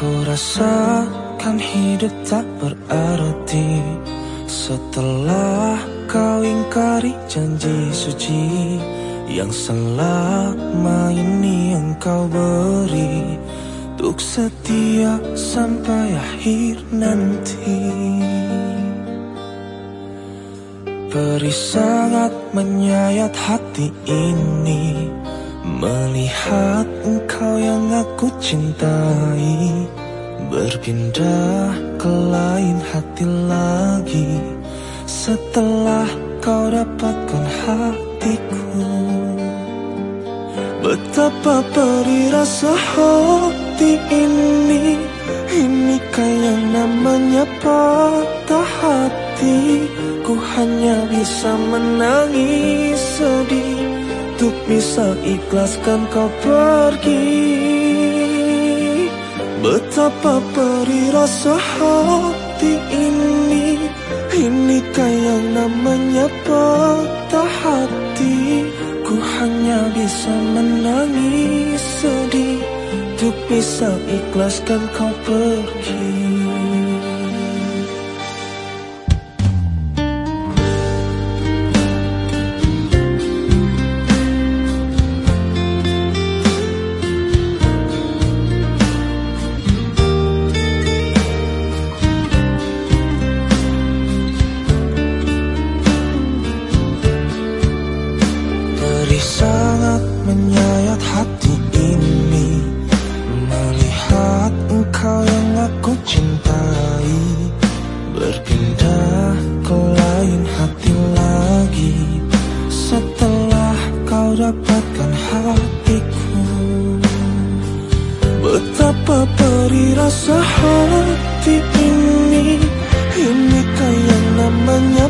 rasakan hidup tak berarti Setelah kau ingkari janji suci Yang selama ini engkau beri Untuk setia sampai akhir nanti Peri sangat menyayat hati ini Melihat engkau yang aku cintai Berpindah ke lain hati lagi. Setelah kau dapatkan hatiku Betapa perih rasa hati ini. Inikah yang namanya patah hati? Ku hanya bisa menangis sedih Untuk bisa ikhlaskan kau pergi. Betapa perih rasa hati ini Inikah yang namanya patah hati? Ku hanya bisa menangis sedih. Untuk bisa ikhlaskan kau pergi sangat menyayat hati ini. Melihat engkau yang aku cintai. Berpindah ke lain hati lagi. Setelah kau dapatkan hatiku. Betapa perih rasa hati ini. Inikah yang namanya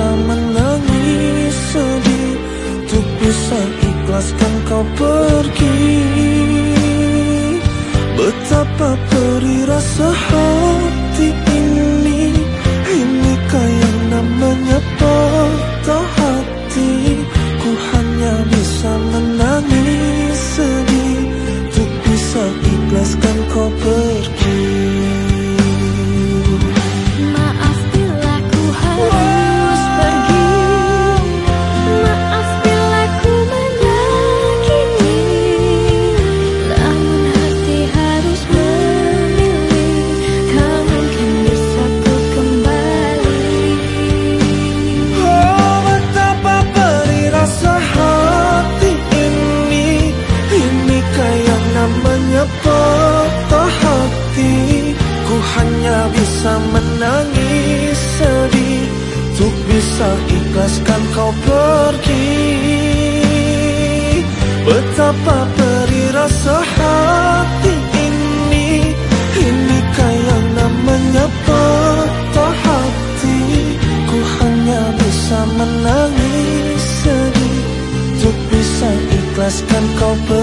bisa menangis sedih Untuk bisa ikhlaskan kau pergi Betapa perih rasa hati ini Inikah yang namanya patah hati? Ku hanya bisa menangis sedih Untuk bisa ikhlaskan kau pergi hanya bisa menangis sedih. Untuk bisa ikhlaskan kau pergi. Betapa perih rasa hati ini. Inikah yang namanya patah hati. Ku hanya bisa menangis sedih. Untuk bisa ikhlaskan kau pergi